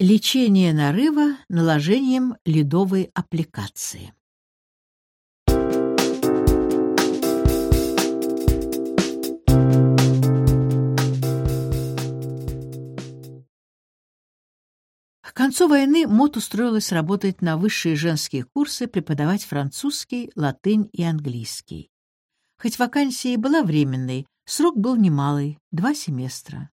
Лечение нарыва наложением ледовой аппликации. К концу войны Мот устроилась работать на высшие женские курсы, преподавать французский, латынь и английский. Хоть вакансия и была временной, срок был немалый — два семестра.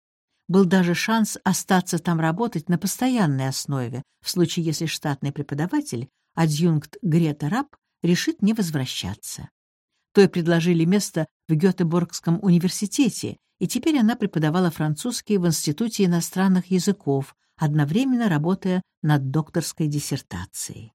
Был даже шанс остаться там работать на постоянной основе, в случае если штатный преподаватель, адъюнкт Грета Раб, решит не возвращаться. Той предложили место в Гетеборгском университете, и теперь она преподавала французский в Институте иностранных языков, одновременно работая над докторской диссертацией.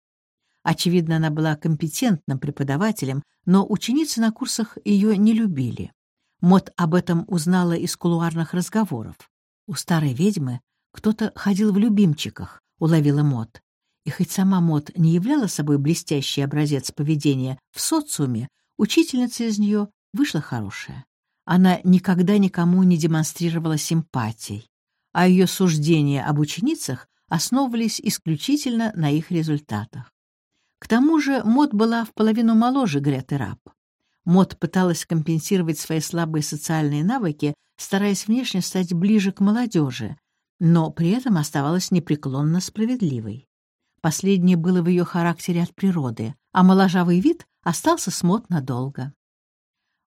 Очевидно, она была компетентным преподавателем, но ученицы на курсах ее не любили. Мот об этом узнала из кулуарных разговоров. У старой ведьмы кто-то ходил в любимчиках, уловила Мот. И хоть сама Мот не являла собой блестящий образец поведения в социуме, учительница из нее вышла хорошая. Она никогда никому не демонстрировала симпатий, а ее суждения об ученицах основывались исключительно на их результатах. К тому же Мот была в половину моложе Греты Раб. Мот пыталась компенсировать свои слабые социальные навыки, стараясь внешне стать ближе к молодежи, но при этом оставалась непреклонно справедливой. Последнее было в ее характере от природы, а моложавый вид остался с Мот надолго.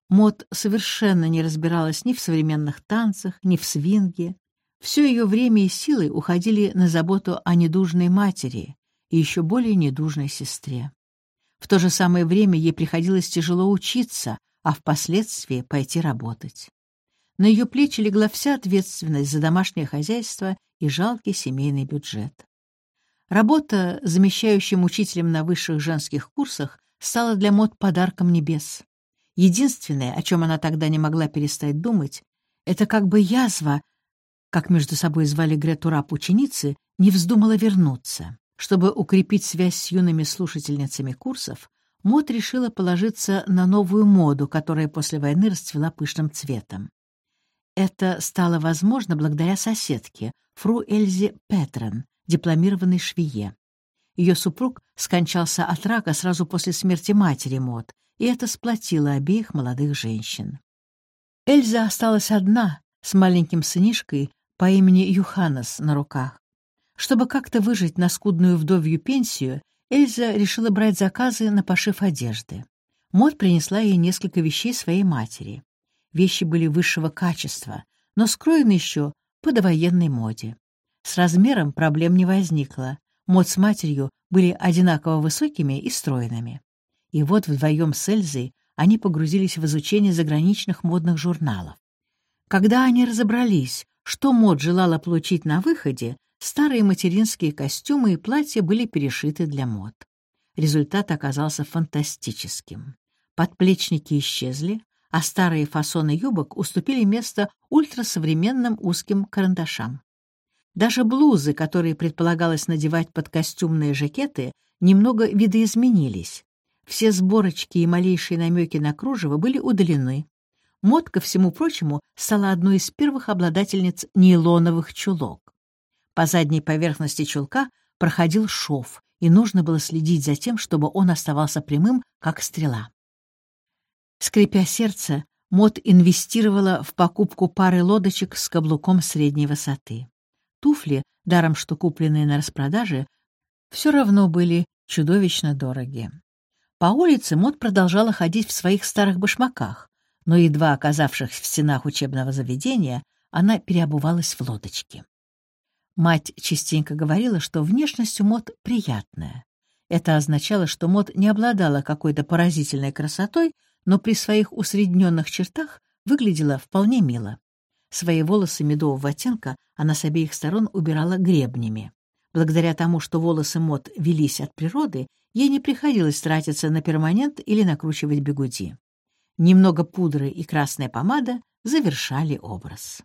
Мот совершенно не разбиралась ни в современных танцах, ни в свинге. Все ее время и силы уходили на заботу о недужной матери и еще более недужной сестре. В то же самое время ей приходилось тяжело учиться, а впоследствии пойти работать. На ее плечи легла вся ответственность за домашнее хозяйство и жалкий семейный бюджет. Работа замещающим учителем на высших женских курсах стала для Мод подарком небес. Единственное, о чем она тогда не могла перестать думать, это как бы язва, как между собой звали Грету Рап ученицы, не вздумала вернуться. Чтобы укрепить связь с юными слушательницами курсов, Мот решила положиться на новую моду, которая после войны расцвела пышным цветом. Это стало возможно благодаря соседке, фру Эльзе Петрен, дипломированной швее. Ее супруг скончался от рака сразу после смерти матери Мот, и это сплотило обеих молодых женщин. Эльза осталась одна, с маленьким сынишкой по имени Юханес на руках. Чтобы как-то выжить на скудную вдовью пенсию, Эльза решила брать заказы на пошив одежды. Мод принесла ей несколько вещей своей матери. Вещи были высшего качества, но скроены еще по довоенной моде. С размером проблем не возникло. Мод с матерью были одинаково высокими и стройными. И вот вдвоем с Эльзой они погрузились в изучение заграничных модных журналов. Когда они разобрались, что мод желала получить на выходе, Старые материнские костюмы и платья были перешиты для мод. Результат оказался фантастическим. Подплечники исчезли, а старые фасоны юбок уступили место ультрасовременным узким карандашам. Даже блузы, которые предполагалось надевать под костюмные жакеты, немного видоизменились. Все сборочки и малейшие намеки на кружево были удалены. Мод, ко всему прочему, стала одной из первых обладательниц нейлоновых чулок. По задней поверхности чулка проходил шов, и нужно было следить за тем, чтобы он оставался прямым, как стрела. Скрипя сердце, Мот инвестировала в покупку пары лодочек с каблуком средней высоты. Туфли, даром что купленные на распродаже, все равно были чудовищно дороги. По улице Мот продолжала ходить в своих старых башмаках, но, едва оказавшись в стенах учебного заведения, она переобувалась в лодочки. Мать частенько говорила, что внешность у Мот приятная. Это означало, что Мот не обладала какой-то поразительной красотой, но при своих усредненных чертах выглядела вполне мило. Свои волосы медового оттенка она с обеих сторон убирала гребнями. Благодаря тому, что волосы Мот велись от природы, ей не приходилось тратиться на перманент или накручивать бегуди. Немного пудры и красная помада завершали образ.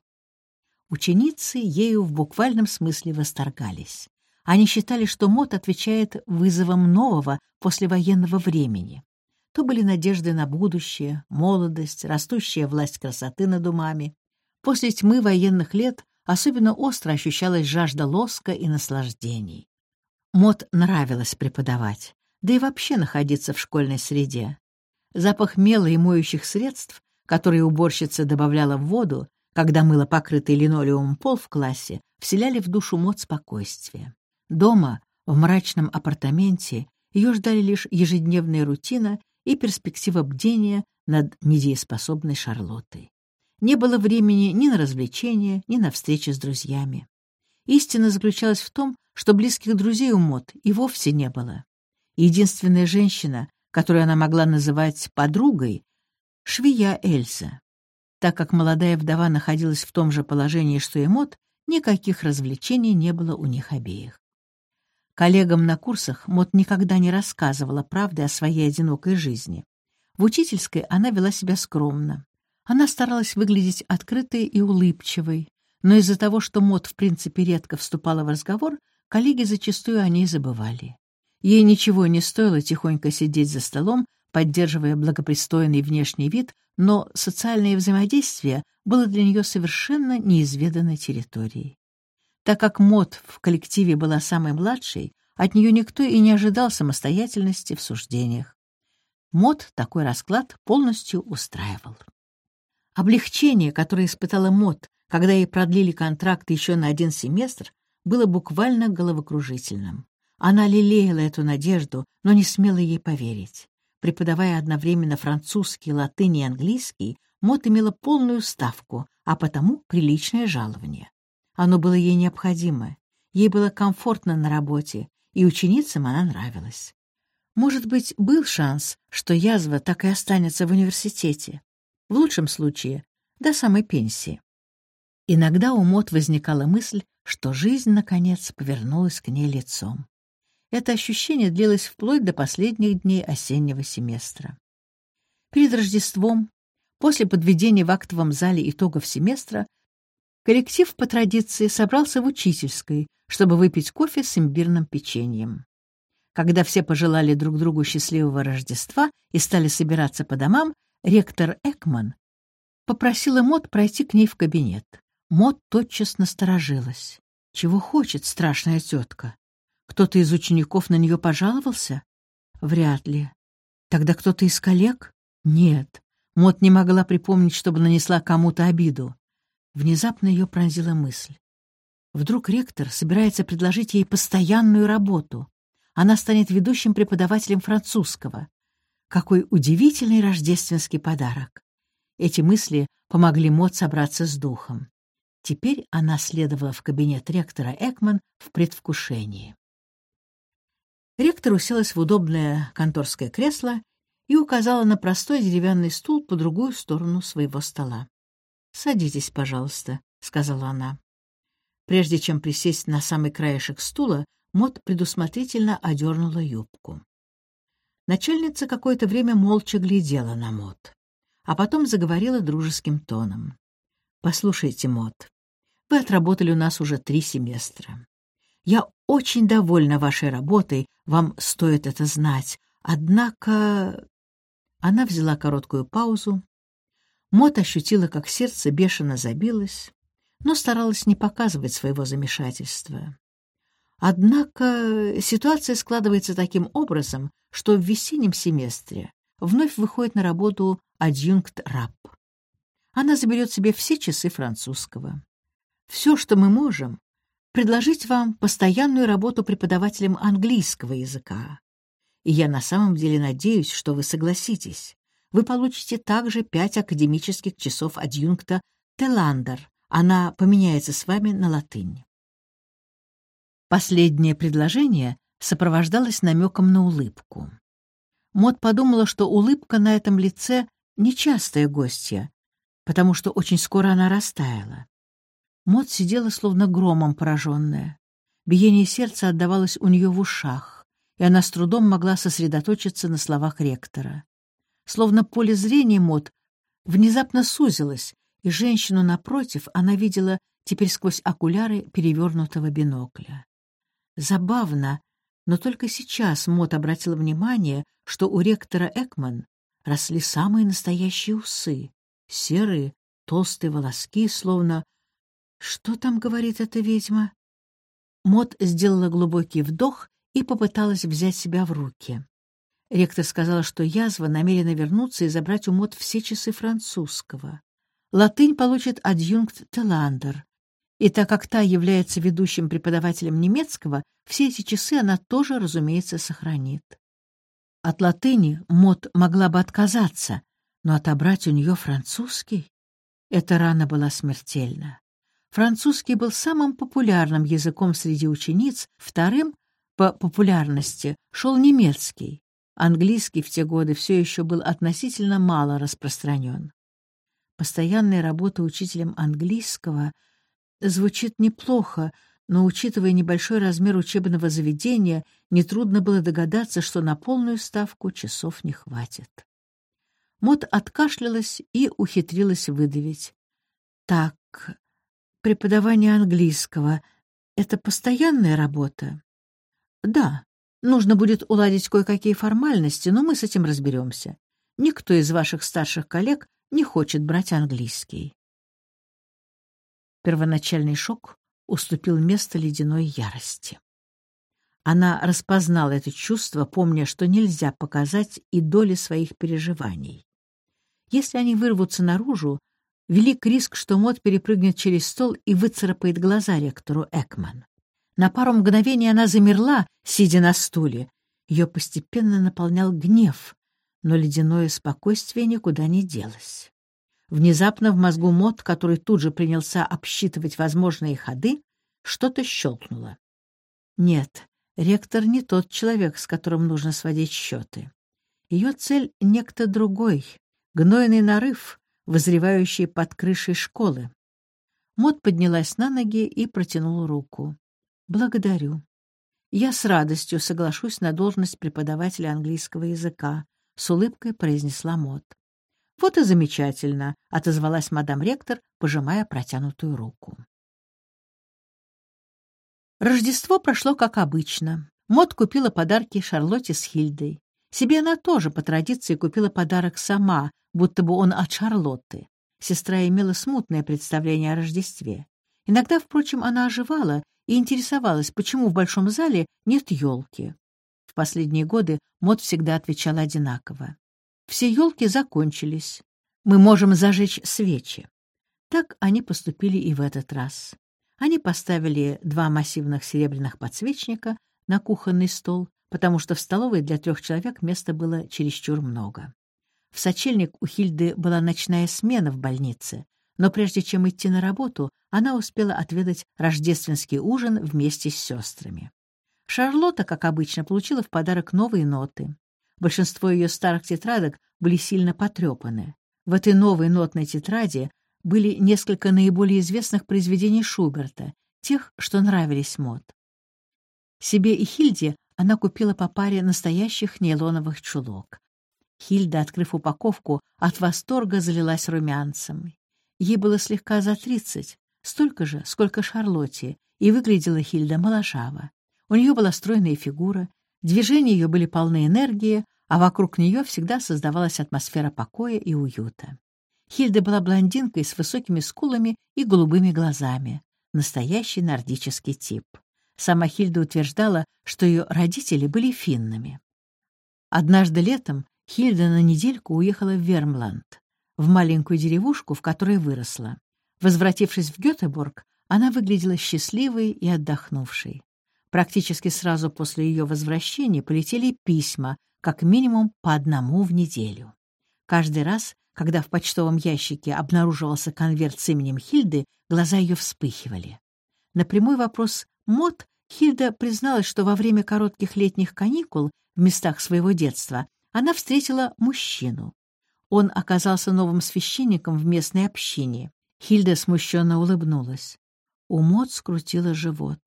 Ученицы ею в буквальном смысле восторгались. Они считали, что мод отвечает вызовам нового послевоенного времени. То были надежды на будущее, молодость, растущая власть красоты над умами. После тьмы военных лет особенно остро ощущалась жажда лоска и наслаждений. Мод нравилось преподавать, да и вообще находиться в школьной среде. Запах мела и моющих средств, которые уборщица добавляла в воду, когда мыла покрытый линолеумом пол в классе, вселяли в душу Мод спокойствие. Дома, в мрачном апартаменте, ее ждали лишь ежедневная рутина и перспектива бдения над недееспособной Шарлоттой. Не было времени ни на развлечения, ни на встречи с друзьями. Истина заключалась в том, что близких друзей у Мот и вовсе не было. Единственная женщина, которую она могла называть подругой, — швея Эльза. Так как молодая вдова находилась в том же положении, что и Мот, никаких развлечений не было у них обеих. Коллегам на курсах Мот никогда не рассказывала правды о своей одинокой жизни. В учительской она вела себя скромно. Она старалась выглядеть открытой и улыбчивой, но из-за того, что Мот в принципе редко вступала в разговор, коллеги зачастую о ней забывали. Ей ничего не стоило тихонько сидеть за столом, поддерживая благопристойный внешний вид, но социальное взаимодействие было для нее совершенно неизведанной территорией. Так как Мот в коллективе была самой младшей, от нее никто и не ожидал самостоятельности в суждениях. Мот такой расклад полностью устраивал. Облегчение, которое испытала Мот, когда ей продлили контракт еще на один семестр, было буквально головокружительным. Она лелеяла эту надежду, но не смела ей поверить. Преподавая одновременно французский, латынь и английский, Мот имела полную ставку, а потому приличное жалование. Оно было ей необходимо. Ей было комфортно на работе, и ученицам она нравилась. Может быть, был шанс, что язва так и останется в университете. В лучшем случае — до самой пенсии. Иногда у Мот возникала мысль, что жизнь, наконец, повернулась к ней лицом. Это ощущение длилось вплоть до последних дней осеннего семестра. Перед Рождеством, после подведения в актовом зале итогов семестра, Коллектив по традиции собрался в учительской, чтобы выпить кофе с имбирным печеньем. Когда все пожелали друг другу счастливого Рождества и стали собираться по домам, ректор Экман попросила Мот пройти к ней в кабинет. Мот тотчас насторожилась. Чего хочет страшная тетка? Кто-то из учеников на нее пожаловался? Вряд ли. Тогда кто-то из коллег? Нет. Мот не могла припомнить, чтобы нанесла кому-то обиду. Внезапно ее пронзила мысль. Вдруг ректор собирается предложить ей постоянную работу. Она станет ведущим преподавателем французского. Какой удивительный рождественский подарок! Эти мысли помогли Мот собраться с духом. Теперь она следовала в кабинет ректора Экман в предвкушении. Ректор уселась в удобное конторское кресло и указала на простой деревянный стул по другую сторону своего стола. «Садитесь, пожалуйста», — сказала она. Прежде чем присесть на самый краешек стула, Мот предусмотрительно одернула юбку. Начальница какое-то время молча глядела на Мот, а потом заговорила дружеским тоном. «Послушайте, Мот, вы отработали у нас уже три семестра. Я очень довольна вашей работой, вам стоит это знать. Однако...» Она взяла короткую паузу, Мот ощутила, как сердце бешено забилось, но старалась не показывать своего замешательства. Однако ситуация складывается таким образом, что в весеннем семестре вновь выходит на работу адъюнкт РАП. Она заберет себе все часы французского. Все, что мы можем, предложить вам постоянную работу преподавателем английского языка. И я на самом деле надеюсь, что вы согласитесь вы получите также пять академических часов адъюнкта Теландер. Она поменяется с вами на латынь. Последнее предложение сопровождалось намеком на улыбку. Мот подумала, что улыбка на этом лице — нечастая гостья, потому что очень скоро она растаяла. Мот сидела словно громом пораженная. Биение сердца отдавалось у нее в ушах, и она с трудом могла сосредоточиться на словах ректора словно поле зрения Мот внезапно сузилось, и женщину напротив она видела теперь сквозь окуляры перевернутого бинокля. Забавно, но только сейчас Мот обратила внимание, что у ректора Экман росли самые настоящие усы, серые, толстые волоски, словно Что там говорит эта ведьма? Мот сделала глубокий вдох и попыталась взять себя в руки. Ректор сказала, что язва намерена вернуться и забрать у Мот все часы французского. Латынь получит адъюнкт Теландер. И так как та является ведущим преподавателем немецкого, все эти часы она тоже, разумеется, сохранит. От латыни Мот могла бы отказаться, но отобрать у нее французский — эта рана была смертельна. Французский был самым популярным языком среди учениц, вторым по популярности шел немецкий. Английский в те годы все еще был относительно мало распространен. Постоянная работа учителем английского звучит неплохо, но, учитывая небольшой размер учебного заведения, нетрудно было догадаться, что на полную ставку часов не хватит. Мот откашлялась и ухитрилась выдавить. «Так, преподавание английского — это постоянная работа?» «Да, нужно будет уладить кое-какие формальности, но мы с этим разберемся. Никто из ваших старших коллег не хочет брать английский». Первоначальный шок уступил место ледяной ярости. Она распознала это чувство, помня, что нельзя показать и доли своих переживаний. Если они вырвутся наружу, велик риск, что Мот перепрыгнет через стол и выцарапает глаза ректору Экман. На пару мгновений она замерла, сидя на стуле. Ее постепенно наполнял гнев, но ледяное спокойствие никуда не делось. Внезапно в мозгу Мот, который тут же принялся обсчитывать возможные ходы, что-то щелкнуло. Нет, ректор не тот человек, с которым нужно сводить счеты. Ее цель — некто другой, гнойный нарыв, возревающий под крышей школы. Мот поднялась на ноги и протянула руку. «Благодарю. Я с радостью соглашусь на должность преподавателя английского языка», — с улыбкой произнесла Мот. «Вот и замечательно», — отозвалась мадам ректор, пожимая протянутую руку. Рождество прошло как обычно. Мот купила подарки Шарлотте с Хильдой. Себе она тоже по традиции купила подарок сама, будто бы он от Шарлотты. Сестра имела смутное представление о Рождестве. Иногда, впрочем, она оживала и интересовалась, почему в большом зале нет елки. В последние годы Мот всегда отвечала одинаково. «Все елки закончились. Мы можем зажечь свечи». Так они поступили и в этот раз. Они поставили два массивных серебряных подсвечника на кухонный стол, потому что в столовой для трех человек места было чересчур много. В сочельник у Хильды была ночная смена в больнице, но прежде чем идти на работу, она успела отведать рождественский ужин вместе с сестрами. Шарлотта, как обычно, получила в подарок новые ноты. Большинство ее старых тетрадок были сильно потрепаны. В этой новой нотной тетради были несколько наиболее известных произведений Шуберта, тех, что нравились Мод. Себе и Хильде она купила по паре настоящих нейлоновых чулок. Хильда, открыв упаковку, от восторга залилась румянцем. Ей было слегка за тридцать, столько же, сколько Шарлотте, и выглядела Хильда моложаво. У нее была стройная фигура, движения ее были полны энергии, а вокруг нее всегда создавалась атмосфера покоя и уюта. Хильда была блондинкой с высокими скулами и голубыми глазами, настоящий нордический тип. Сама Хильда утверждала, что ее родители были финнами. Однажды летом Хильда на недельку уехала в Вермланд, в маленькую деревушку, в которой выросла. Возвратившись в Гетеборг, она выглядела счастливой и отдохнувшей. Практически сразу после ее возвращения полетели письма, как минимум по одному в неделю. Каждый раз, когда в почтовом ящике обнаруживался конверт с именем Хильды, глаза ее вспыхивали. На прямой вопрос Мот Хильда призналась, что во время коротких летних каникул в местах своего детства она встретила мужчину. Он оказался новым священником в местной общине. Хильда смущенно улыбнулась. У Мот скрутила живот.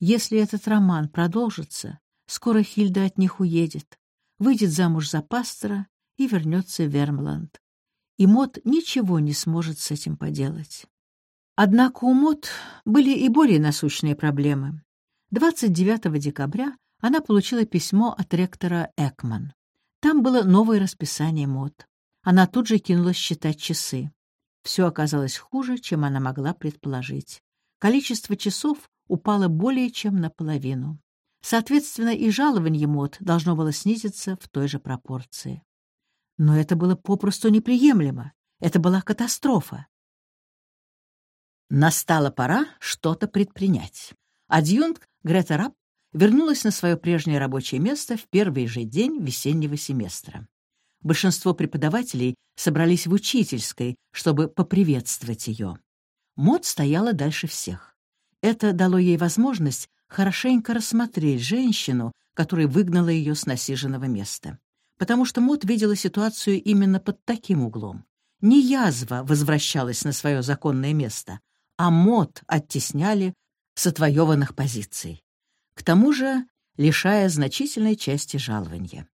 Если этот роман продолжится, скоро Хильда от них уедет, выйдет замуж за пастора и вернется в Вермланд. И Мот ничего не сможет с этим поделать. Однако у Мот были и более насущные проблемы. 29 декабря она получила письмо от ректора Экман. Там было новое расписание Мот. Она тут же кинулась считать часы. все оказалось хуже, чем она могла предположить. Количество часов упало более чем наполовину. Соответственно, и жалование МОД должно было снизиться в той же пропорции. Но это было попросту неприемлемо. Это была катастрофа. Настала пора что-то предпринять. Адъюнкт Грета Рапп вернулась на свое прежнее рабочее место в первый же день весеннего семестра. Большинство преподавателей собрались в учительской, чтобы поприветствовать ее. Мод стояла дальше всех. Это дало ей возможность хорошенько рассмотреть женщину, которая выгнала ее с насиженного места. Потому что Мод видела ситуацию именно под таким углом. Не язва возвращалась на свое законное место, а Мод оттесняли с отвоеванных позиций. К тому же лишая значительной части жалования.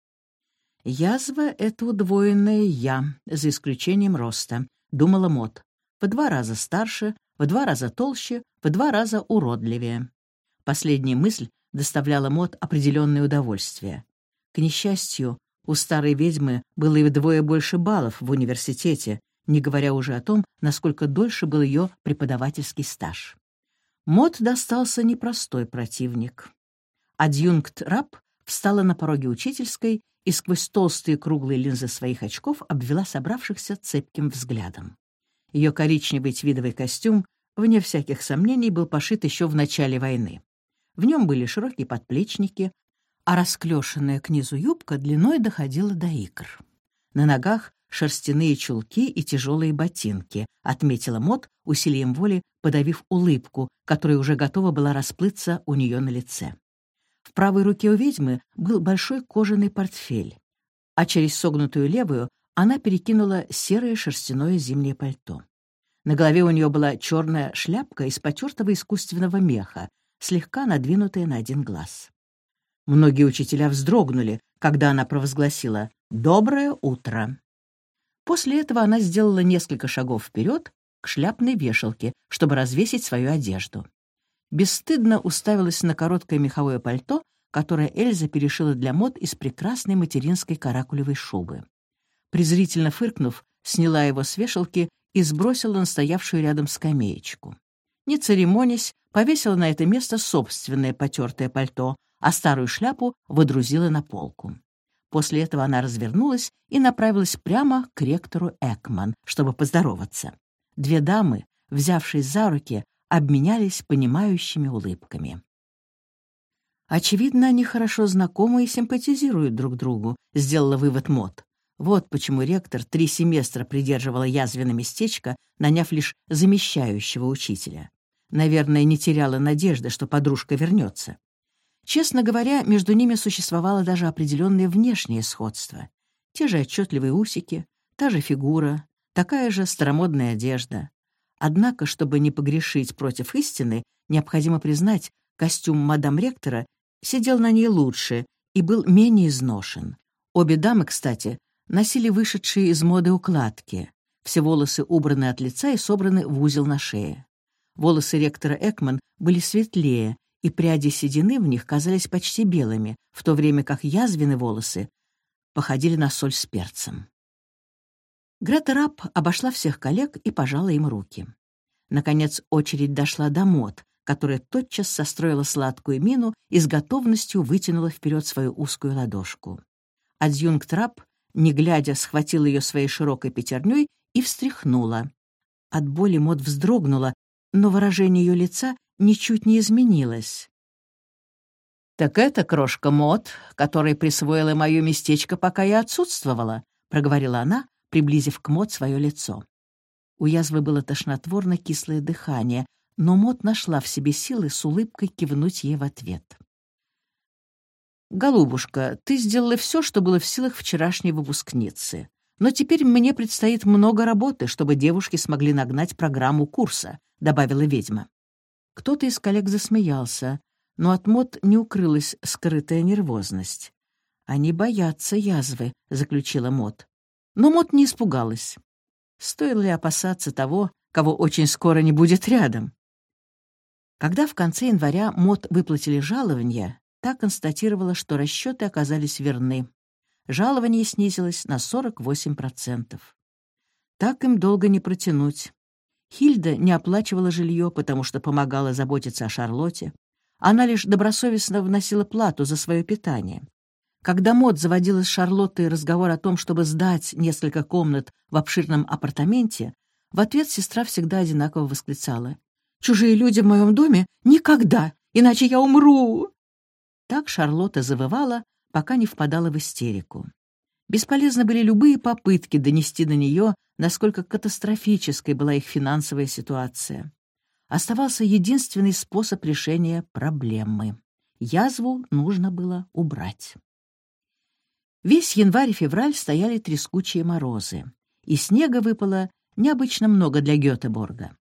Язва — это удвоенное «я», за исключением роста, думала Мот. В два раза старше, в два раза толще, в два раза уродливее. Последняя мысль доставляла Мот определенное удовольствие. К несчастью, у старой ведьмы было и вдвое больше баллов в университете, не говоря уже о том, насколько дольше был ее преподавательский стаж. Мот достался непростой противник. Адъюнкт Раб встала на пороге учительской и сквозь толстые круглые линзы своих очков обвела собравшихся цепким взглядом. Ее коричневый твидовый костюм, вне всяких сомнений, был пошит еще в начале войны. В нем были широкие подплечники, а расклешенная к низу юбка длиной доходила до икр. На ногах шерстяные чулки и тяжелые ботинки, отметила Мот, усилием воли подавив улыбку, которая уже готова была расплыться у нее на лице. В правой руке у ведьмы был большой кожаный портфель, а через согнутую левую она перекинула серое шерстяное зимнее пальто. На голове у нее была черная шляпка из потертого искусственного меха, слегка надвинутая на один глаз. Многие учителя вздрогнули, когда она провозгласила «Доброе утро». После этого она сделала несколько шагов вперед к шляпной вешалке, чтобы развесить свою одежду бесстыдно уставилась на короткое меховое пальто, которое Эльза перешила для мод из прекрасной материнской каракулевой шубы. Презрительно фыркнув, сняла его с вешалки и сбросила на стоявшую рядом скамеечку. Не церемонясь, повесила на это место собственное потертое пальто, а старую шляпу водрузила на полку. После этого она развернулась и направилась прямо к ректору Экман, чтобы поздороваться. Две дамы, взявшись за руки, обменялись понимающими улыбками. Очевидно, они хорошо знакомы и симпатизируют друг другу, сделала вывод Мот. Вот почему ректор три семестра придерживала язвенное местечко, наняв лишь замещающего учителя. Наверное, не теряла надежды, что подружка вернется. Честно говоря, между ними существовало даже определенное внешнее сходство. Те же отчетливые усики, та же фигура, такая же старомодная одежда. Однако, чтобы не погрешить против истины, необходимо признать, костюм мадам ректора сидел на ней лучше и был менее изношен. Обе дамы, кстати, носили вышедшие из моды укладки. Все волосы убраны от лица и собраны в узел на шее. Волосы ректора Экман были светлее, и пряди седины в них казались почти белыми, в то время как язвины волосы походили на соль с перцем. Грета Раб обошла всех коллег и пожала им руки. Наконец очередь дошла до Мот, которая тотчас состроила сладкую мину и с готовностью вытянула вперед свою узкую ладошку. Адъюнкт Раб, не глядя, схватил ее своей широкой пятерней и встряхнула. От боли Мот вздрогнула, но выражение ее лица ничуть не изменилось. «Так это крошка Мот, которая присвоила мое местечко, пока я отсутствовала», — проговорила она, приблизив к Мот свое лицо. У язвы было тошнотворно кислое дыхание, но Мот нашла в себе силы с улыбкой кивнуть ей в ответ. «Голубушка, ты сделала все, что было в силах вчерашней выпускницы. Но теперь мне предстоит много работы, чтобы девушки смогли нагнать программу курса», — добавила ведьма. Кто-то из коллег засмеялся, но от Мот не укрылась скрытая нервозность. «Они боятся язвы», — заключила Мот. Но Мот не испугалась. Стоило ли опасаться того, кого очень скоро не будет рядом? Когда в конце января Мот выплатили жалования, та констатировала, что расчеты оказались верны. Жалование снизилось на 48%. Так им долго не протянуть. Хильда не оплачивала жилье, потому что помогала заботиться о Шарлотте. Она лишь добросовестно вносила плату за свое питание. Когда Мод заводила с Шарлоттой разговор о том, чтобы сдать несколько комнат в обширном апартаменте, в ответ сестра всегда одинаково восклицала. «Чужие люди в моем доме? Никогда! Иначе я умру!» Так Шарлотта завывала, пока не впадала в истерику. Бесполезны были любые попытки донести до нее, насколько катастрофической была их финансовая ситуация. Оставался единственный способ решения проблемы. Язву нужно было убрать. Весь январь и февраль стояли трескучие морозы, и снега выпало необычно много для Гетеборга.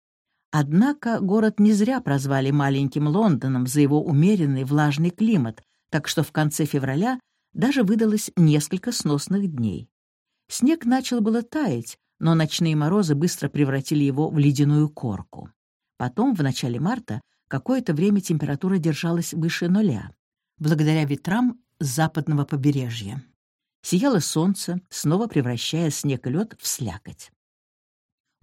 Однако город не зря прозвали маленьким Лондоном за его умеренный влажный климат, так что в конце февраля даже выдалось несколько сносных дней. Снег начал было таять, но ночные морозы быстро превратили его в ледяную корку. Потом, в начале марта, какое-то время температура держалась выше нуля, благодаря ветрам с западного побережья. Сияло солнце, снова превращая снег и лед в слякоть.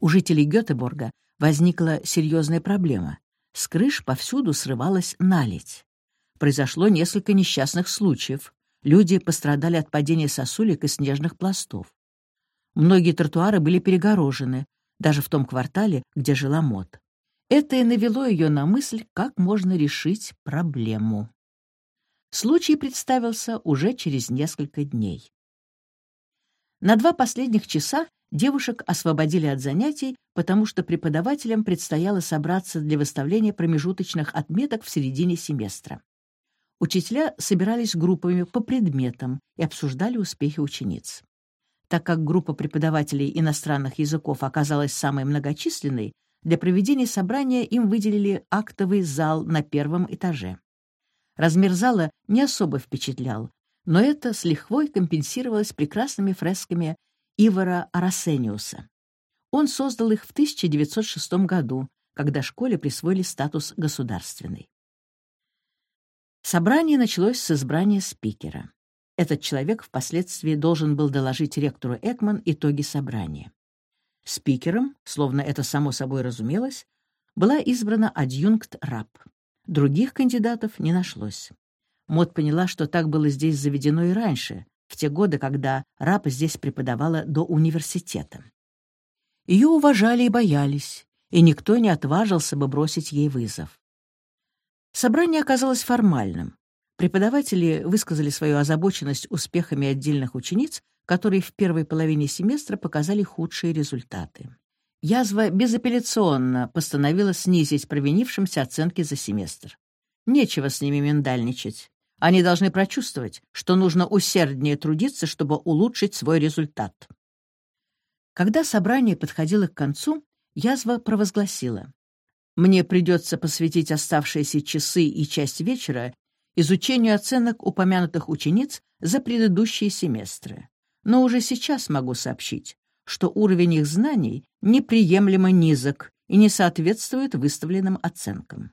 У жителей Гетеборга возникла серьезная проблема. С крыш повсюду срывалась наледь. Произошло несколько несчастных случаев. Люди пострадали от падения сосулек и снежных пластов. Многие тротуары были перегорожены, даже в том квартале, где жила Мот. Это и навело ее на мысль, как можно решить проблему. Случай представился уже через несколько дней. На два последних часа девушек освободили от занятий, потому что преподавателям предстояло собраться для выставления промежуточных отметок в середине семестра. Учителя собирались группами по предметам и обсуждали успехи учениц. Так как группа преподавателей иностранных языков оказалась самой многочисленной, для проведения собрания им выделили актовый зал на первом этаже. Размер зала не особо впечатлял, но это с лихвой компенсировалось прекрасными фресками Ивара Арасениуса. Он создал их в 1906 году, когда школе присвоили статус государственной. Собрание началось с избрания спикера. Этот человек впоследствии должен был доложить ректору Экман итоги собрания. Спикером, словно это само собой разумелось, была избрана адъюнкт Раб. Других кандидатов не нашлось. Мод поняла, что так было здесь заведено и раньше, в те годы, когда Раб здесь преподавала до университета. Ее уважали и боялись, и никто не отважился бы бросить ей вызов. Собрание оказалось формальным. Преподаватели высказали свою озабоченность успехами отдельных учениц которые в первой половине семестра показали худшие результаты. Язва безапелляционно постановила снизить провинившимся оценки за семестр. Нечего с ними миндальничать. Они должны прочувствовать, что нужно усерднее трудиться, чтобы улучшить свой результат. Когда собрание подходило к концу, язва провозгласила. «Мне придется посвятить оставшиеся часы и часть вечера изучению оценок упомянутых учениц за предыдущие семестры но уже сейчас могу сообщить, что уровень их знаний неприемлемо низок и не соответствует выставленным оценкам.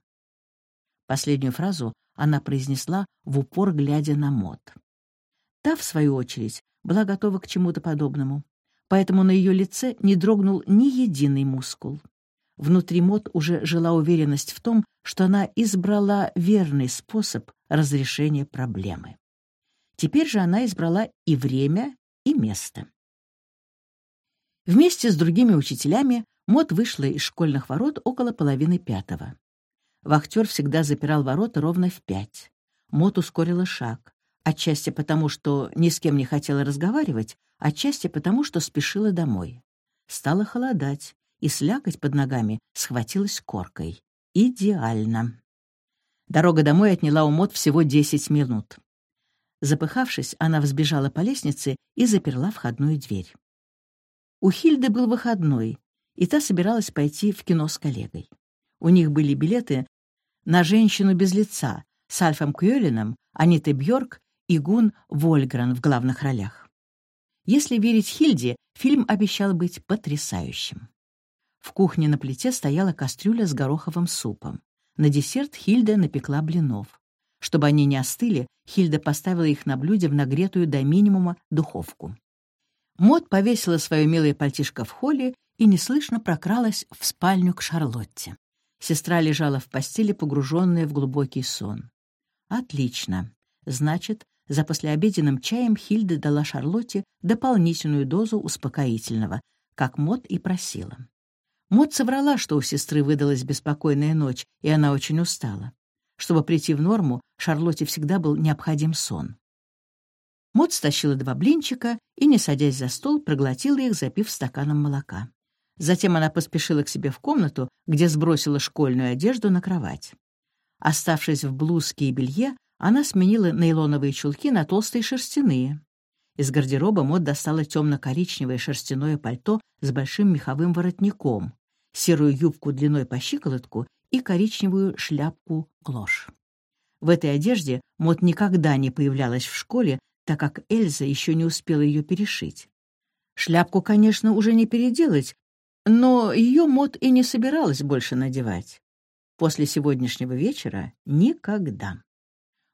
Последнюю фразу она произнесла в упор, глядя на Мод. Та, в свою очередь, была готова к чему-то подобному, поэтому на ее лице не дрогнул ни единый мускул. Внутри Мод уже жила уверенность в том, что она избрала верный способ разрешения проблемы. Теперь же она избрала и время, и место. Вместе с другими учителями Мот вышла из школьных ворот около половины пятого. Вахтер всегда запирал ворота ровно в пять. Мот ускорила шаг, отчасти потому, что ни с кем не хотела разговаривать, отчасти потому, что спешила домой. Стало холодать, и слякоть под ногами схватилась коркой. Идеально. Дорога домой отняла у Мот всего десять минут. Запыхавшись, она взбежала по лестнице и заперла входную дверь. У Хильды был выходной, и та собиралась пойти в кино с коллегой. У них были билеты на «Женщину без лица» с Альфом Кьёлином, Анитой Бьорк и Гун Вольгрен в главных ролях. Если верить Хильде, фильм обещал быть потрясающим. В кухне на плите стояла кастрюля с гороховым супом. На десерт Хильда напекла блинов. Чтобы они не остыли, Хильда поставила их на блюде в нагретую до минимума духовку. Мот повесила свое милое пальтишко в холле и неслышно прокралась в спальню к Шарлотте. Сестра лежала в постели, погруженная в глубокий сон. Отлично. Значит, за послеобеденным чаем Хильда дала Шарлотте дополнительную дозу успокоительного, как Мот и просила. Мот соврала, что у сестры выдалась беспокойная ночь, и она очень устала. Чтобы прийти в норму, Шарлотте всегда был необходим сон. Мот стащила два блинчика и, не садясь за стол, проглотила их, запив стаканом молока. Затем она поспешила к себе в комнату, где сбросила школьную одежду на кровать. Оставшись в блузке и белье, она сменила нейлоновые чулки на толстые шерстяные. Из гардероба Мод достала темно-коричневое шерстяное пальто с большим меховым воротником, серую юбку длиной по щиколотку и коричневую шляпку-клош. В этой одежде Мод никогда не появлялась в школе, так как Эльза еще не успела ее перешить. Шляпку, конечно, уже не переделать, но ее Мод и не собиралась больше надевать. После сегодняшнего вечера — никогда.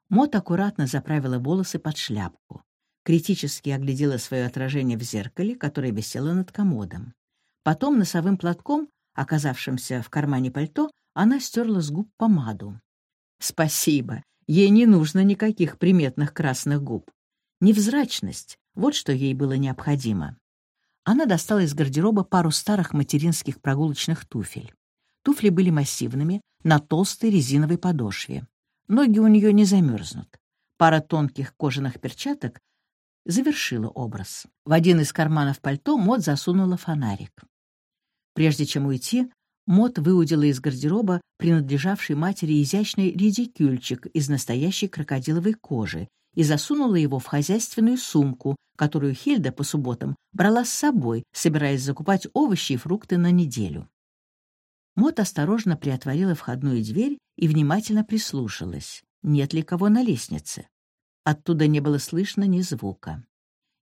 Мод аккуратно заправила волосы под шляпку. Критически оглядела свое отражение в зеркале, которое висело над комодом. Потом носовым платком, оказавшимся в кармане пальто, она стерла с губ помаду. Спасибо, ей не нужно никаких приметных красных губ. Невзрачность — вот что ей было необходимо. Она достала из гардероба пару старых материнских прогулочных туфель. Туфли были массивными, на толстой резиновой подошве. Ноги у нее не замерзнут. Пара тонких кожаных перчаток завершила образ. В один из карманов пальто Мот засунула фонарик. Прежде чем уйти, Мот выудила из гардероба принадлежавший матери изящный редикюльчик из настоящей крокодиловой кожи и засунула его в хозяйственную сумку, которую Хильда по субботам брала с собой, собираясь закупать овощи и фрукты на неделю. Мот осторожно приотворила входную дверь и внимательно прислушалась, нет ли кого на лестнице. Оттуда не было слышно ни звука.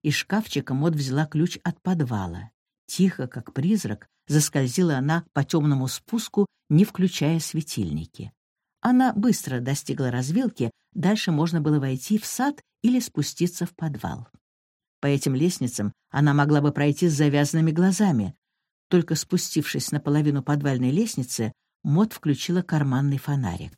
Из шкафчика Мот взяла ключ от подвала. Тихо, как призрак, заскользила она по темному спуску, не включая светильники. Она быстро достигла развилки, дальше можно было войти в сад или спуститься в подвал. По этим лестницам она могла бы пройти с завязанными глазами. Только спустившись на половину подвальной лестницы, Мот включила карманный фонарик.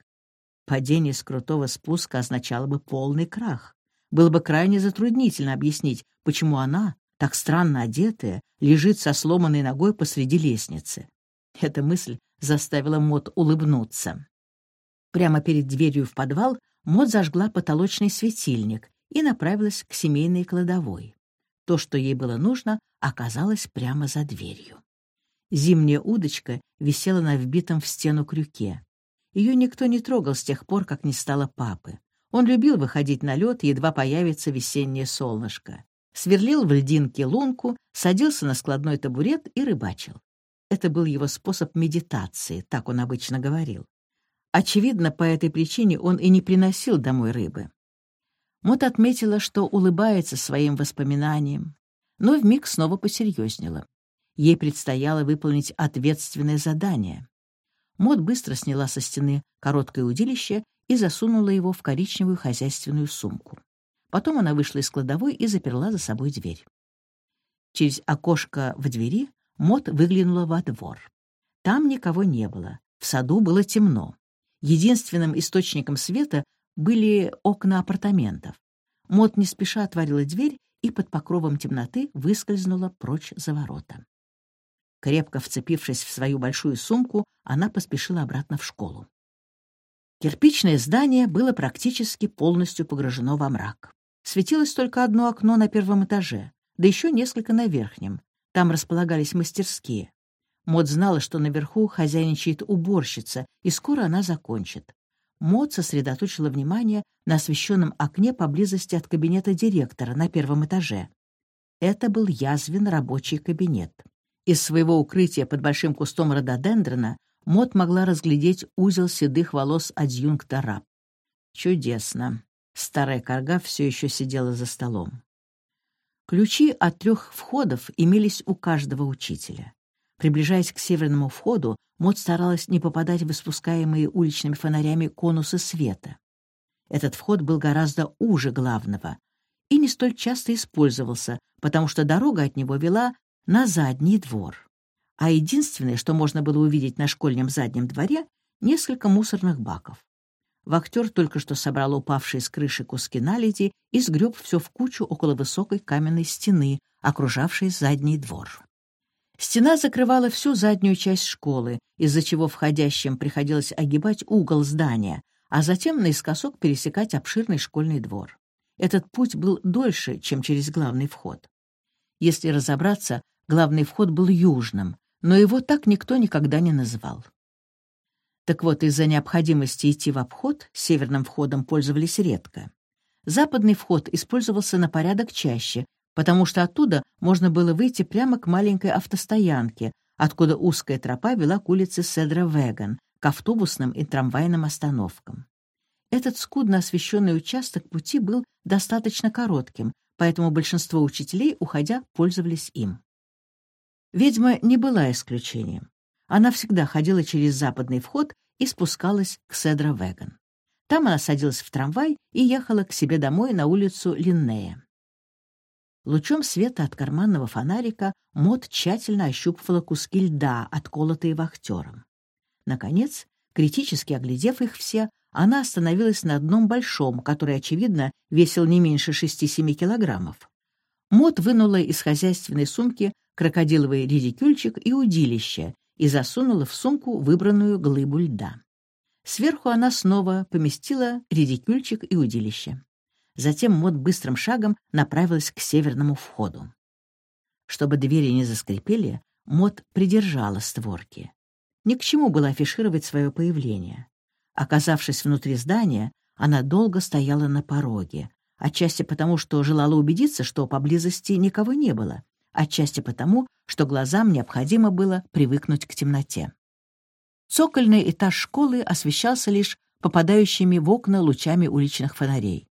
Падение с крутого спуска означало бы полный крах. Было бы крайне затруднительно объяснить, почему она, так странно одетая, лежит со сломанной ногой посреди лестницы. Эта мысль заставила Мот улыбнуться. Прямо перед дверью в подвал Мот зажгла потолочный светильник и направилась к семейной кладовой. То, что ей было нужно, оказалось прямо за дверью. Зимняя удочка висела на вбитом в стену крюке. Ее никто не трогал с тех пор, как не стало папы. Он любил выходить на лед, едва появится весеннее солнышко. Сверлил в льдинке лунку, садился на складной табурет и рыбачил. Это был его способ медитации, так он обычно говорил. Очевидно, по этой причине он и не приносил домой рыбы. Мот отметила, что улыбается своим воспоминаниям, но вмиг снова посерьезнела. Ей предстояло выполнить ответственное задание. Мот быстро сняла со стены короткое удилище и засунула его в коричневую хозяйственную сумку. Потом она вышла из кладовой и заперла за собой дверь. Через окошко в двери Мот выглянула во двор. Там никого не было, в саду было темно. Единственным источником света были окна апартаментов. Мот не спеша отворила дверь и под покровом темноты выскользнула прочь за ворота. Крепко вцепившись в свою большую сумку, она поспешила обратно в школу. Кирпичное здание было практически полностью погружено во мрак. Светилось только одно окно на первом этаже, да еще несколько на верхнем. Там располагались мастерские. Мод знала, что наверху хозяйничает уборщица, и скоро она закончит. Мод сосредоточила внимание на освещенном окне поблизости от кабинета директора на первом этаже. Это был язвен рабочий кабинет. Из своего укрытия под большим кустом рододендрона Мод могла разглядеть узел седых волос адъюнкта раб. Чудесно. Старая корга все еще сидела за столом. Ключи от трех входов имелись у каждого учителя. Приближаясь к северному входу, Мод старалась не попадать в испускаемые уличными фонарями конусы света. Этот вход был гораздо уже главного, и не столь часто использовался, потому что дорога от него вела на задний двор. А единственное, что можно было увидеть на школьном заднем дворе — несколько мусорных баков. Вахтер только что собрал упавшие с крыши куски наледи и сгреб все в кучу около высокой каменной стены, окружавшей задний двор. Стена закрывала всю заднюю часть школы, из-за чего входящим приходилось огибать угол здания, а затем наискосок пересекать обширный школьный двор. Этот путь был дольше, чем через главный вход. Если разобраться, главный вход был южным, но его так никто никогда не называл. Так вот, из-за необходимости идти в обход северным входом пользовались редко. Западный вход использовался на порядок чаще, потому что оттуда можно было выйти прямо к маленькой автостоянке, откуда узкая тропа вела к улице Седра-Веган, к автобусным и трамвайным остановкам. Этот скудно освещенный участок пути был достаточно коротким, поэтому большинство учителей, уходя, пользовались им. Ведьма не была исключением. Она всегда ходила через западный вход и спускалась к Седра-Веган. Там она садилась в трамвай и ехала к себе домой на улицу Линнея. Лучом света от карманного фонарика Мот тщательно ощупывала куски льда, отколотые вахтером. Наконец, критически оглядев их все, она остановилась на одном большом, который, очевидно, весил не меньше шести-семи килограммов. Мот вынула из хозяйственной сумки крокодиловый редикюльчик и удилище и засунула в сумку выбранную глыбу льда. Сверху она снова поместила редикюльчик и удилище. Затем Мот быстрым шагом направилась к северному входу. Чтобы двери не заскрипели, Мот придержала створки. Ни к чему было афишировать свое появление. Оказавшись внутри здания, она долго стояла на пороге, отчасти потому, что желала убедиться, что поблизости никого не было, отчасти потому, что глазам необходимо было привыкнуть к темноте. Цокольный этаж школы освещался лишь попадающими в окна лучами уличных фонарей.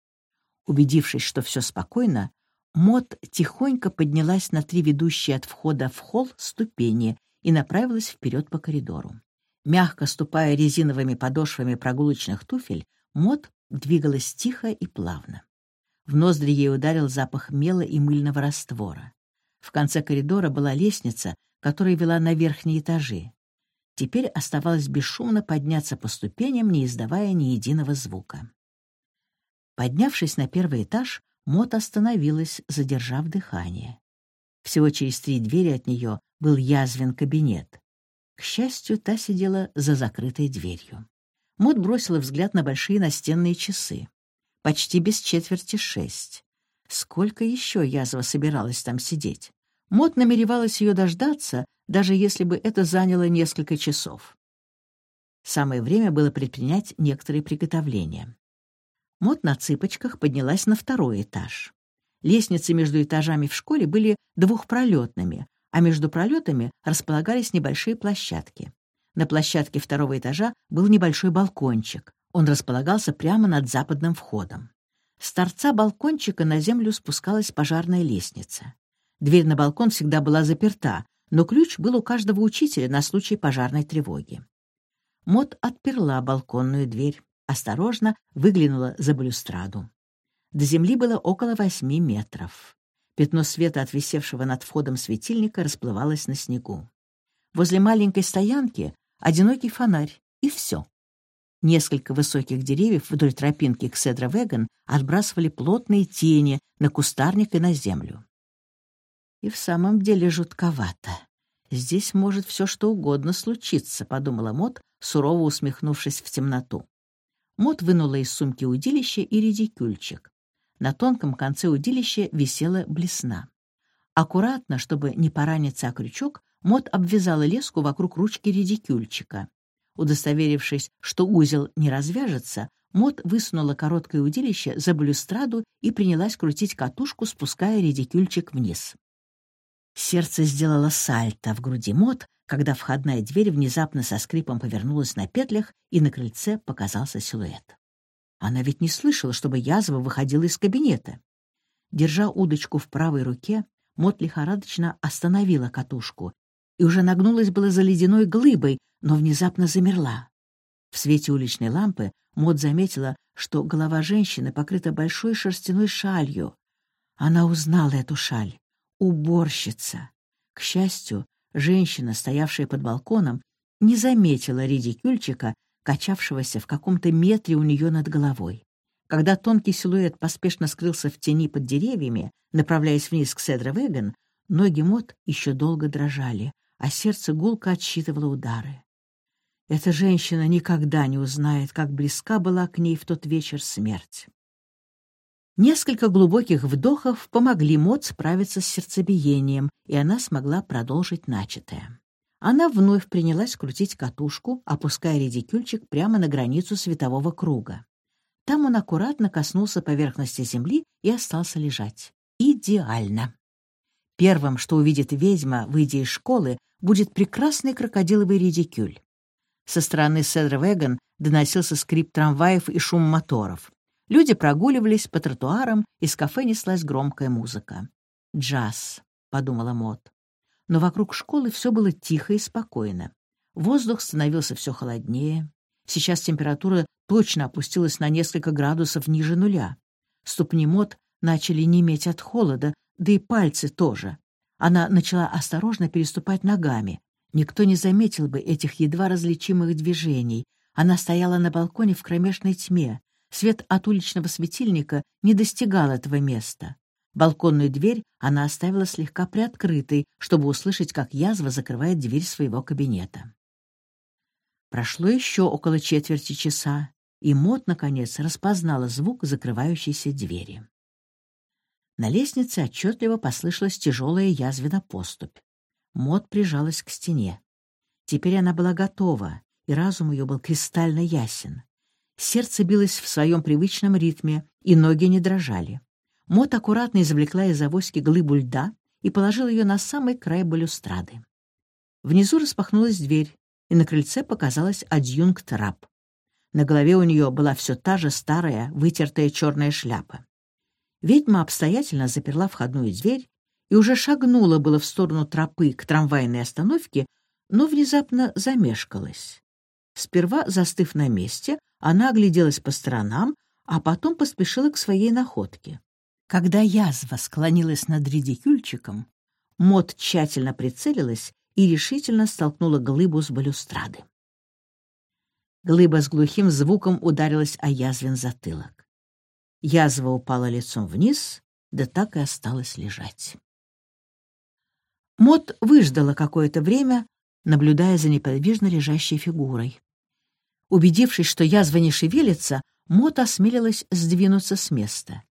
Убедившись, что все спокойно, Мот тихонько поднялась на три ведущие от входа в холл ступени и направилась вперед по коридору. Мягко ступая резиновыми подошвами прогулочных туфель, Мот двигалась тихо и плавно. В ноздри ей ударил запах мела и мыльного раствора. В конце коридора была лестница, которая вела на верхние этажи. Теперь оставалось бесшумно подняться по ступеням, не издавая ни единого звука. Поднявшись на первый этаж, Мот остановилась, задержав дыхание. Всего через три двери от нее был язвен кабинет. К счастью, та сидела за закрытой дверью. Мот бросила взгляд на большие настенные часы. Почти без четверти шесть. Сколько еще язва собиралась там сидеть? Мот намеревалась ее дождаться, даже если бы это заняло несколько часов. Самое время было предпринять некоторые приготовления. Мот на цыпочках поднялась на второй этаж. Лестницы между этажами в школе были двухпролетными, а между пролетами располагались небольшие площадки. На площадке второго этажа был небольшой балкончик. Он располагался прямо над западным входом. С торца балкончика на землю спускалась пожарная лестница. Дверь на балкон всегда была заперта, но ключ был у каждого учителя на случай пожарной тревоги. Мот отперла балконную дверь, осторожно выглянула за балюстраду. До земли было около восьми метров. Пятно света от висевшего над входом светильника расплывалось на снегу. Возле маленькой стоянки одинокий фонарь, и все. Несколько высоких деревьев вдоль тропинки к Седра-Веган отбрасывали плотные тени на кустарник и на землю. И в самом деле жутковато. Здесь может все что угодно случиться, подумала Мот, сурово усмехнувшись в темноту. Мот вынула из сумки удилище и редикюльчик. На тонком конце удилища висела блесна. Аккуратно, чтобы не пораниться о крючок, Мот обвязала леску вокруг ручки редикюльчика. Удостоверившись, что узел не развяжется, Мот высунула короткое удилище за балюстраду и принялась крутить катушку, спуская редикюльчик вниз. Сердце сделало сальто в груди Мот, когда входная дверь внезапно со скрипом повернулась на петлях, и на крыльце показался силуэт. Она ведь не слышала, чтобы язва выходила из кабинета. Держа удочку в правой руке, Мот лихорадочно остановила катушку и уже нагнулась было за ледяной глыбой, но внезапно замерла. В свете уличной лампы Мот заметила, что голова женщины покрыта большой шерстяной шалью. Она узнала эту шаль. Уборщица. К счастью, женщина, стоявшая под балконом, не заметила редикюльчика, качавшегося в каком-то метре у нее над головой. Когда тонкий силуэт поспешно скрылся в тени под деревьями, направляясь вниз к Седра-Веган, ноги Мот еще долго дрожали, а сердце гулко отсчитывало удары. Эта женщина никогда не узнает, как близка была к ней в тот вечер смерть. Несколько глубоких вдохов помогли Мот справиться с сердцебиением, и она смогла продолжить начатое. Она вновь принялась крутить катушку, опуская редикюльчик прямо на границу светового круга. Там он аккуратно коснулся поверхности земли и остался лежать. Идеально. Первым, что увидит ведьма, выйдя из школы, будет прекрасный крокодиловый редикюль. Со стороны Седр-Веган доносился скрип трамваев и шум моторов. Люди прогуливались по тротуарам, из кафе неслась громкая музыка. «Джаз», — подумала Мот. Но вокруг школы все было тихо и спокойно. Воздух становился все холоднее. Сейчас температура точно опустилась на несколько градусов ниже нуля. Ступни Мот начали неметь от холода, да и пальцы тоже. Она начала осторожно переступать ногами. Никто не заметил бы этих едва различимых движений. Она стояла на балконе в кромешной тьме. Свет от уличного светильника не достигал этого места. Балконную дверь она оставила слегка приоткрытой, чтобы услышать, как язва закрывает дверь своего кабинета. Прошло еще около четверти часа, и Мот, наконец, распознала звук закрывающейся двери. На лестнице отчетливо послышалась тяжелая язвина поступь. Мот прижалась к стене. Теперь она была готова, и разум ее был кристально ясен. Сердце билось в своем привычном ритме, и ноги не дрожали. Мот аккуратно извлекла из авоськи глыбу льда и положила ее на самый край балюстрады. Внизу распахнулась дверь, и на крыльце показалась адъюнкт раб. На голове у нее была все та же старая, вытертая черная шляпа. Ведьма обстоятельно заперла входную дверь и уже шагнула было в сторону тропы к трамвайной остановке, но внезапно замешкалась. Сперва, застыв на месте, она огляделась по сторонам, а потом поспешила к своей находке. Когда язва склонилась над редикюльчиком, Мот тщательно прицелилась и решительно столкнула глыбу с балюстрады. Глыба с глухим звуком ударилась о язвен затылок. Язва упала лицом вниз, да так и осталась лежать. Мот выждала какое-то время, наблюдая за неподвижно лежащей фигурой. Убедившись, что язва не шевелится, Мот осмелилась сдвинуться с места.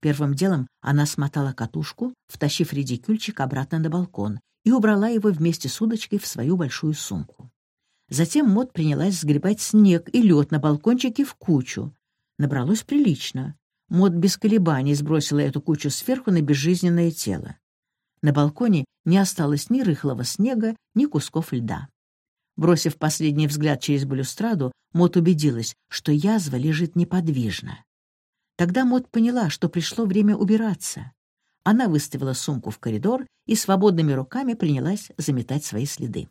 Первым делом она смотала катушку, втащив редикюльчик обратно на балкон, и убрала его вместе с удочкой в свою большую сумку. Затем Мот принялась сгребать снег и лед на балкончике в кучу. Набралось прилично. Мот без колебаний сбросила эту кучу сверху на безжизненное тело. На балконе не осталось ни рыхлого снега, ни кусков льда. Бросив последний взгляд через балюстраду, Мот убедилась, что язва лежит неподвижно. Тогда Мот поняла, что пришло время убираться. Она выставила сумку в коридор и свободными руками принялась заметать свои следы.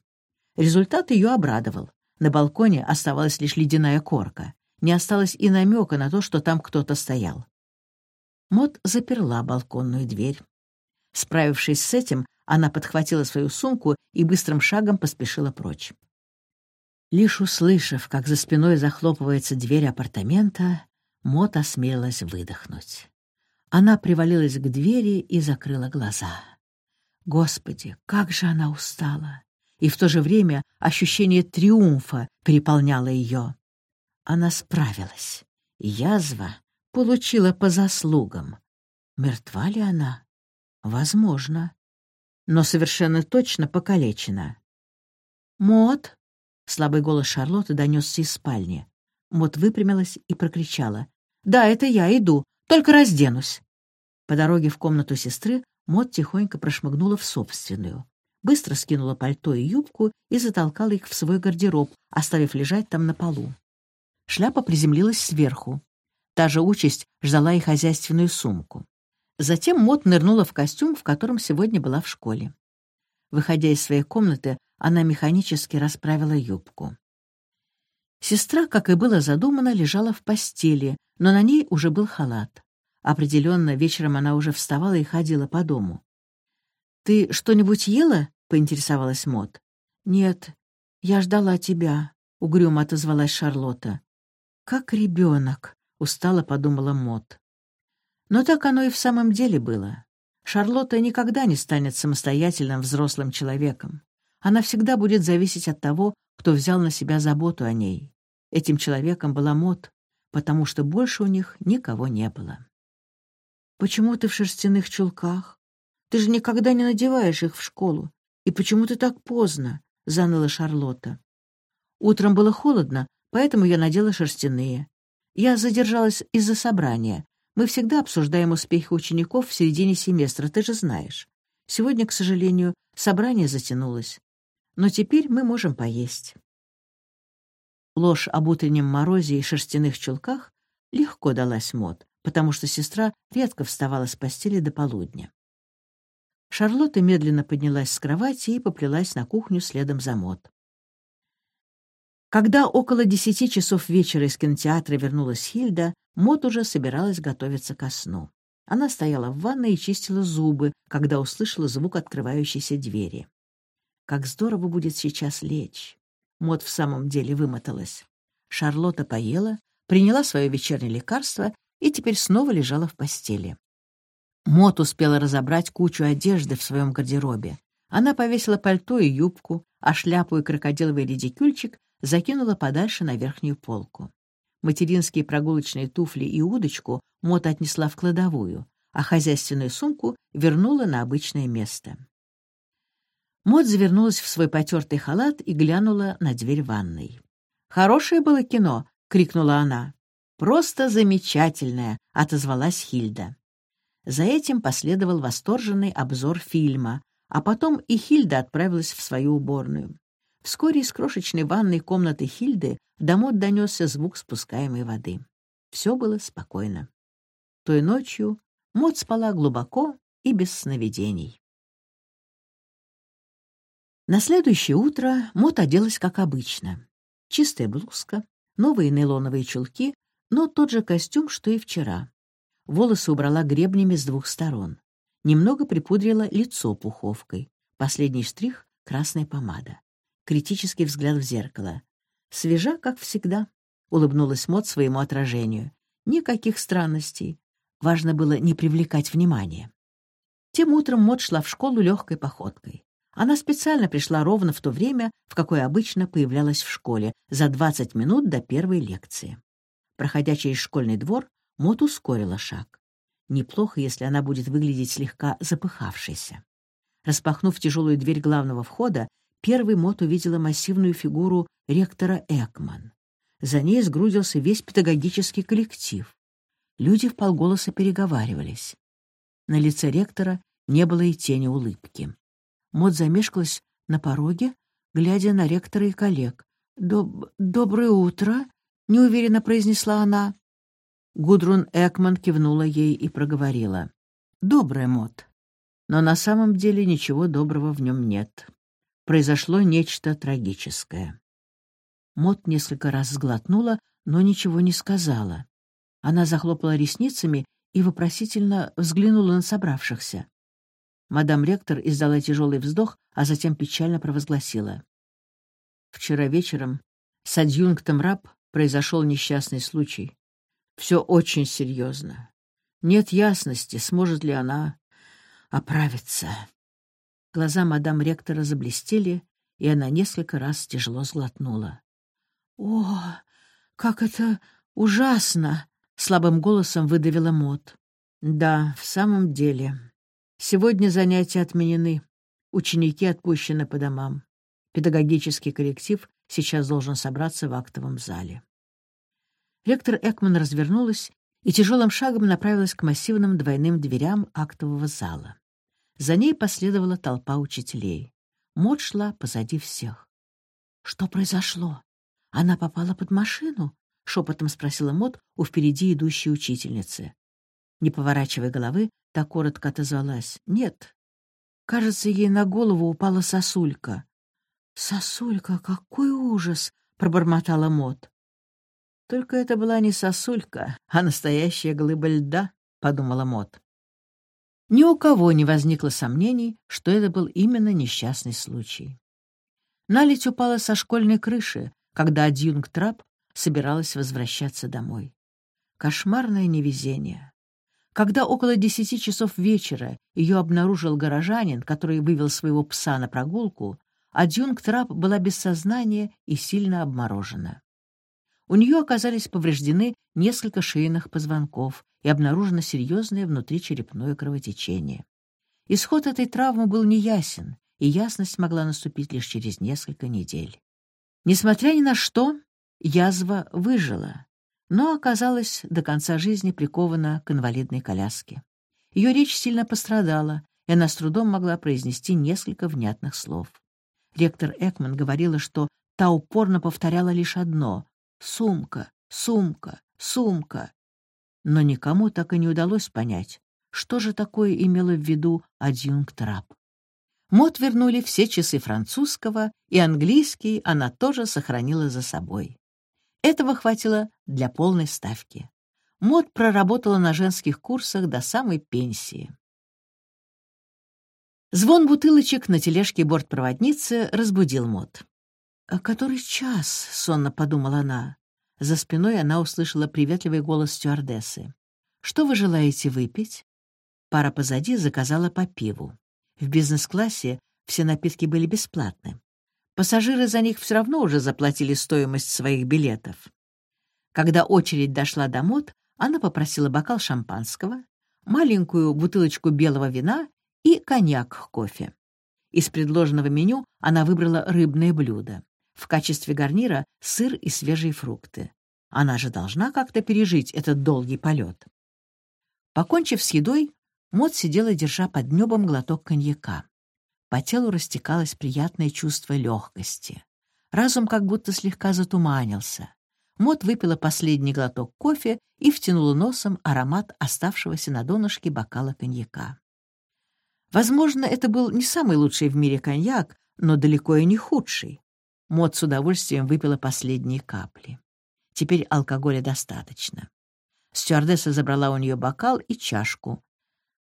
Результат ее обрадовал. На балконе оставалась лишь ледяная корка. Не осталось и намека на то, что там кто-то стоял. Мот заперла балконную дверь. Справившись с этим, она подхватила свою сумку и быстрым шагом поспешила прочь. Лишь услышав, как за спиной захлопывается дверь апартамента, Мот осмелилась выдохнуть. Она привалилась к двери и закрыла глаза. Господи, как же она устала! И в то же время ощущение триумфа переполняло ее. Она справилась. Язва получила по заслугам. Мертва ли она? Возможно. Но совершенно точно покалечена. «Мот!» — слабый голос Шарлотты донесся из спальни. Мот выпрямилась и прокричала. «Да, это я, иду, только разденусь». По дороге в комнату сестры Мот тихонько прошмыгнула в собственную. Быстро скинула пальто и юбку и затолкала их в свой гардероб, оставив лежать там на полу. Шляпа приземлилась сверху. Та же участь ждала и хозяйственную сумку. Затем Мот нырнула в костюм, в котором сегодня была в школе. Выходя из своей комнаты, она механически расправила юбку. Сестра, как и было задумано, лежала в постели, но на ней уже был халат. Определенно, вечером она уже вставала и ходила по дому. «Ты что-нибудь ела?» — поинтересовалась Мот. «Нет, я ждала тебя», — угрюмо отозвалась Шарлотта. «Как ребенок», — устало подумала Мот. Но так оно и в самом деле было. Шарлотта никогда не станет самостоятельным взрослым человеком. Она всегда будет зависеть от того, кто взял на себя заботу о ней. Этим человеком была Мот, потому что больше у них никого не было. «Почему ты в шерстяных чулках? Ты же никогда не надеваешь их в школу. И почему ты так поздно?» — заныла Шарлотта. «Утром было холодно, поэтому я надела шерстяные. Я задержалась из-за собрания. Мы всегда обсуждаем успехи учеников в середине семестра, ты же знаешь. Сегодня, к сожалению, собрание затянулось. Но теперь мы можем поесть». Ложь об утреннем морозе и шерстяных чулках легко далась Мод, потому что сестра редко вставала с постели до полудня. Шарлотта медленно поднялась с кровати и поплелась на кухню следом за Мод. Когда около десяти часов вечера из кинотеатра вернулась Хильда, Мод уже собиралась готовиться ко сну. Она стояла в ванной и чистила зубы, когда услышала звук открывающейся двери. Как здорово будет сейчас лечь. Мод в самом деле вымоталась. Шарлотта поела, приняла свое вечернее лекарство и теперь снова лежала в постели. Мот успела разобрать кучу одежды в своем гардеробе. Она повесила пальто и юбку, а шляпу и крокодиловый редикюльчик закинула подальше на верхнюю полку. Материнские прогулочные туфли и удочку Мот отнесла в кладовую, а хозяйственную сумку вернула на обычное место. Мот завернулась в свой потертый халат и глянула на дверь ванной. «Хорошее было кино!» — крикнула она. «Просто замечательное!» — отозвалась Хильда. За этим последовал восторженный обзор фильма, а потом и Хильда отправилась в свою уборную. Вскоре из крошечной ванной комнаты Хильды до Мот донесся звук спускаемой воды. Все было спокойно. Той ночью Мот спала глубоко и без сновидений. На следующее утро Мот оделась как обычно. Чистая блузка, новые нейлоновые чулки, но тот же костюм, что и вчера. Волосы убрала гребнями с двух сторон. Немного припудрила лицо пуховкой. Последний штрих — красная помада. Критический взгляд в зеркало. Свежа, как всегда, — улыбнулась Мот своему отражению. Никаких странностей. Важно было не привлекать внимания. Тем утром Мот шла в школу легкой походкой. Она специально пришла ровно в то время, в какое обычно появлялась в школе, за 20 минут до первой лекции. Проходя через школьный двор, Мот ускорила шаг. Неплохо, если она будет выглядеть слегка запыхавшейся. Распахнув тяжелую дверь главного входа, первый Мот увидела массивную фигуру ректора Экман. За ней сгрудился весь педагогический коллектив. Люди в полголоса переговаривались. На лице ректора не было и тени улыбки. Мот замешкалась на пороге, глядя на ректора и коллег. «Доб «Доброе утро», — неуверенно произнесла она. Гудрун Экман кивнула ей и проговорила. «Доброе, Мот. Но на самом деле ничего доброго в нем нет. Произошло нечто трагическое». Мот несколько раз сглотнула, но ничего не сказала. Она захлопала ресницами и вопросительно взглянула на собравшихся. Мадам ректор издала тяжелый вздох, а затем печально провозгласила. Вчера вечером с адъюнктом раб произошел несчастный случай. Все очень серьезно. Нет ясности, сможет ли она оправиться. Глаза мадам ректора заблестели, и она несколько раз тяжело сглотнула. «О, как это ужасно!» — слабым голосом выдавила Мот. «Да, в самом деле», Сегодня занятия отменены. Ученики отпущены по домам. Педагогический коллектив сейчас должен собраться в актовом зале. Ректор Экман развернулась и тяжелым шагом направилась к массивным двойным дверям актового зала. За ней последовала толпа учителей. Мод шла позади всех. «Что произошло? Она попала под машину?» — шепотом спросила Мод у впереди идущей учительницы. Не поворачивая головы, так коротко отозвалась. «Нет. Кажется, ей на голову упала сосулька». «Сосулька, какой ужас!» — пробормотала Мот. Только это была не сосулька, а настоящая глыба льда, подумала Мот. Ни у кого не возникло сомнений, что это был именно несчастный случай. Наледь упала со школьной крыши, когда адъюнкт Трап собиралась возвращаться домой. Кошмарное невезение. Когда около десяти часов вечера ее обнаружил горожанин, который вывел своего пса на прогулку, адъюнкт Трап была без сознания и сильно обморожена. У нее оказались повреждены несколько шейных позвонков и обнаружено серьезное внутричерепное кровотечение. Исход этой травмы был неясен, и ясность могла наступить лишь через несколько недель. Несмотря ни на что, язва выжила, но оказалась до конца жизни прикована к инвалидной коляске. Ее речь сильно пострадала, и она с трудом могла произнести несколько внятных слов. Ректор Экман говорила, что та упорно повторяла лишь одно — «сумка, сумка, сумка». Но никому так и не удалось понять, что же такое имела в виду адъюнкт Раб. Мот вернули все часы французского, и английский она тоже сохранила за собой. Этого хватило для полной ставки. Мод проработала на женских курсах до самой пенсии. Звон бутылочек на тележке бортпроводницы разбудил Мод. «А который час?» — сонно подумала она. За спиной она услышала приветливый голос стюардессы. «Что вы желаете выпить?» Пара позади заказала по пиву. В бизнес-классе все напитки были бесплатны. Пассажиры за них все равно уже заплатили стоимость своих билетов. Когда очередь дошла до Мод, она попросила бокал шампанского, маленькую бутылочку белого вина и коньяк кофе. Из предложенного меню она выбрала рыбное блюдо. В качестве гарнира — сыр и свежие фрукты. Она же должна как-то пережить этот долгий полет. Покончив с едой, Мот сидела, держа под небом глоток коньяка. По телу растекалось приятное чувство легкости. Разум как будто слегка затуманился. Мот выпила последний глоток кофе и втянула носом аромат оставшегося на донышке бокала коньяка. Возможно, это был не самый лучший в мире коньяк, но далеко и не худший. Мот с удовольствием выпила последние капли. Теперь алкоголя достаточно. Стюардесса забрала у нее бокал и чашку.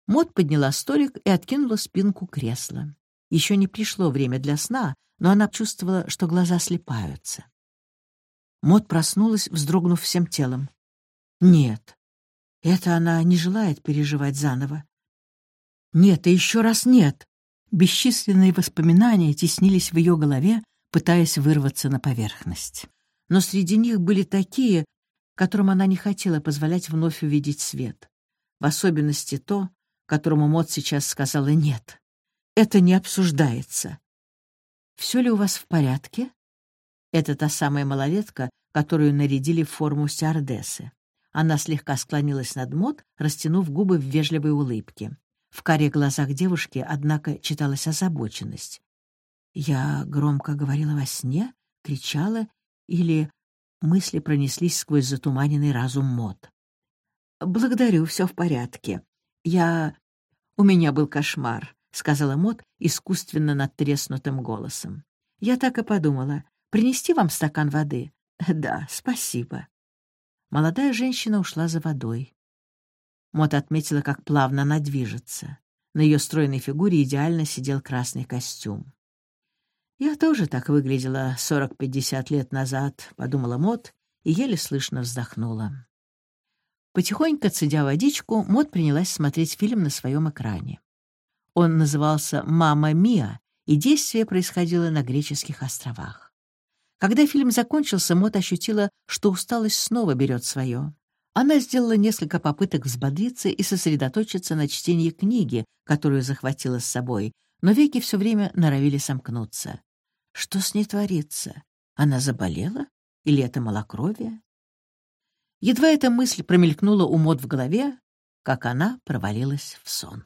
Мот подняла столик и откинула спинку кресла. Еще не пришло время для сна, но она чувствовала, что глаза слепаются. Мот проснулась, вздрогнув всем телом. Нет, это она не желает переживать заново. Нет и еще раз нет. Бесчисленные воспоминания теснились в ее голове, пытаясь вырваться на поверхность. Но среди них были такие, которым она не хотела позволять вновь увидеть свет. В особенности то, которому Мот сейчас сказала «нет». Это не обсуждается. «Все ли у вас в порядке?» Это та самая малолетка, которую нарядили в форму стюардессы. Она слегка склонилась над Мот, растянув губы в вежливой улыбке. В каре глазах девушки, однако, читалась озабоченность. Я громко говорила во сне, кричала или мысли пронеслись сквозь затуманенный разум мод. «Благодарю, все в порядке. Я... У меня был кошмар», — сказала Мот искусственно надтреснутым голосом. «Я так и подумала. Принести вам стакан воды?» «Да, спасибо». Молодая женщина ушла за водой. Мот отметила, как плавно она движется. На ее стройной фигуре идеально сидел красный костюм. «Я тоже так выглядела сорок-пятьдесят лет назад», — подумала Мот и еле слышно вздохнула. Потихоньку цедя водичку, Мот принялась смотреть фильм на своем экране. Он назывался «Мама Мия», и действие происходило на греческих островах. Когда фильм закончился, Мот ощутила, что усталость снова берет свое. Она сделала несколько попыток взбодриться и сосредоточиться на чтении книги, которую захватила с собой, но веки все время норовили сомкнуться. Что с ней творится? Она заболела? Или это малокровие? Едва эта мысль промелькнула у Мод в голове, как она провалилась в сон.